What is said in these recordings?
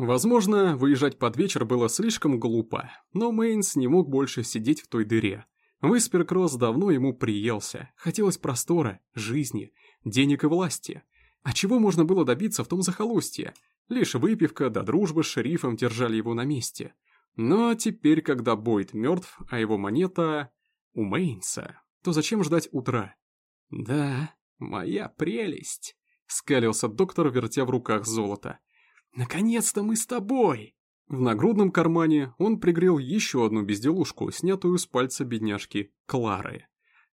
Возможно, выезжать под вечер было слишком глупо, но Мейнс не мог больше сидеть в той дыре. Висперкросс давно ему приелся, хотелось простора, жизни, денег и власти. А чего можно было добиться в том захолустье? Лишь выпивка да дружба с шерифом держали его на месте. Но теперь, когда Бойд мертв, а его монета у Мейнса, то зачем ждать утра? Да, моя прелесть, скалился доктор, вертя в руках золото. Наконец-то мы с тобой! В нагрудном кармане он пригрел еще одну безделушку, снятую с пальца бедняжки Клары.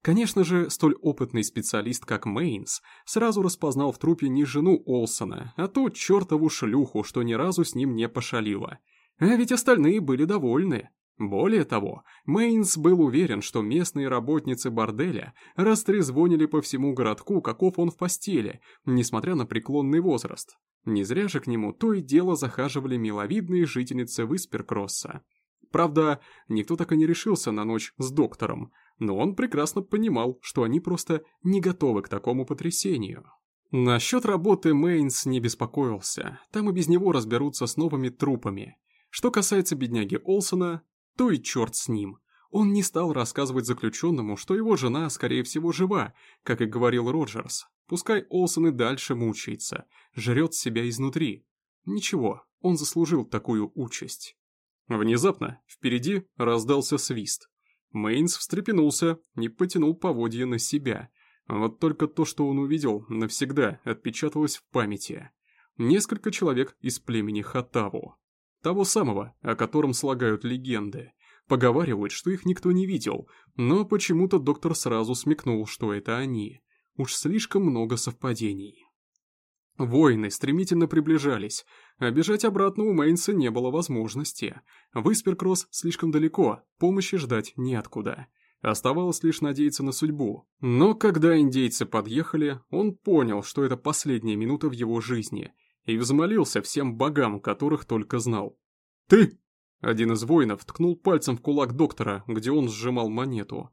Конечно же, столь опытный специалист, как Мейнс, сразу распознал в трупе не жену Олсона, а ту чертову шлюху, что ни разу с ним не пошалила. А ведь остальные были довольны. Более того, Мейнс был уверен, что местные работницы борделя растрезвонили по всему городку, каков он в постели, несмотря на преклонный возраст. Не зря же к нему то и дело захаживали миловидные жительницы Висперкросса. Правда, никто так и не решился на ночь с доктором, но он прекрасно понимал, что они просто не готовы к такому потрясению. Насчет работы Мейнс не беспокоился, там и без него разберутся с новыми трупами. Что касается бедняги Олсона, то и черт с ним. Он не стал рассказывать заключенному, что его жена, скорее всего, жива, как и говорил Роджерс. Пускай Олсон и дальше мучается, жрет себя изнутри. Ничего, он заслужил такую участь. Внезапно впереди раздался свист. Мейнс встрепенулся и потянул поводья на себя. Вот только то, что он увидел, навсегда отпечаталось в памяти. Несколько человек из племени Хатаву. Того самого, о котором слагают легенды. Поговаривают, что их никто не видел, но почему-то доктор сразу смекнул, что это они. Уж слишком много совпадений. Воины стремительно приближались, а бежать обратно у Мейнса не было возможности. Висперкросс слишком далеко, помощи ждать неоткуда. Оставалось лишь надеяться на судьбу. Но когда индейцы подъехали, он понял, что это последняя минута в его жизни, и взмолился всем богам, которых только знал. «Ты!» Один из воинов ткнул пальцем в кулак доктора, где он сжимал монету.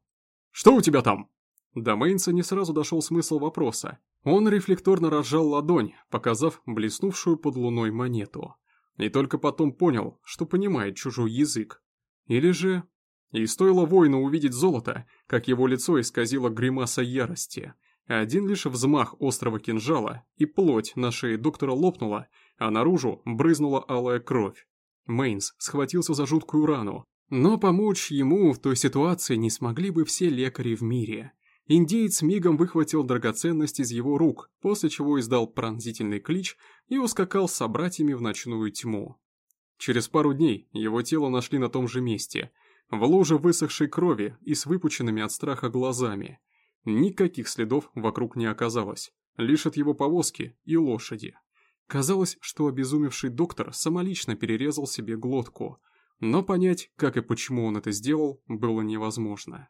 «Что у тебя там?» До Мейнса не сразу дошел смысл вопроса. Он рефлекторно разжал ладонь, показав блеснувшую под луной монету. И только потом понял, что понимает чужой язык. Или же... И стоило воину увидеть золото, как его лицо исказило гримаса ярости. Один лишь взмах острого кинжала, и плоть на шее доктора лопнула, а наружу брызнула алая кровь. Мейнс схватился за жуткую рану, но помочь ему в той ситуации не смогли бы все лекари в мире. Индеец мигом выхватил драгоценность из его рук, после чего издал пронзительный клич и ускакал с собратьями в ночную тьму. Через пару дней его тело нашли на том же месте, в луже высохшей крови и с выпученными от страха глазами. Никаких следов вокруг не оказалось, лишь от его повозки и лошади. Казалось, что обезумевший доктор самолично перерезал себе глотку, но понять, как и почему он это сделал, было невозможно.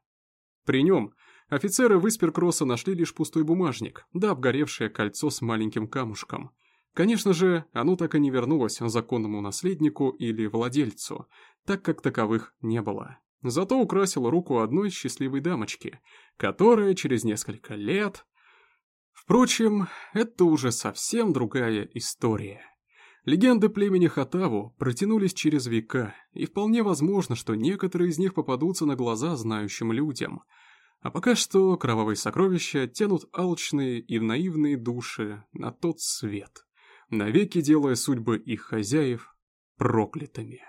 При нем офицеры Висперкросса нашли лишь пустой бумажник, да обгоревшее кольцо с маленьким камушком. Конечно же, оно так и не вернулось законному наследнику или владельцу, так как таковых не было. Зато украсило руку одной счастливой дамочки, которая через несколько лет... Впрочем, это уже совсем другая история. Легенды племени Хатаву протянулись через века, и вполне возможно, что некоторые из них попадутся на глаза знающим людям. А пока что кровавые сокровища тянут алчные и наивные души на тот свет, навеки делая судьбы их хозяев проклятыми.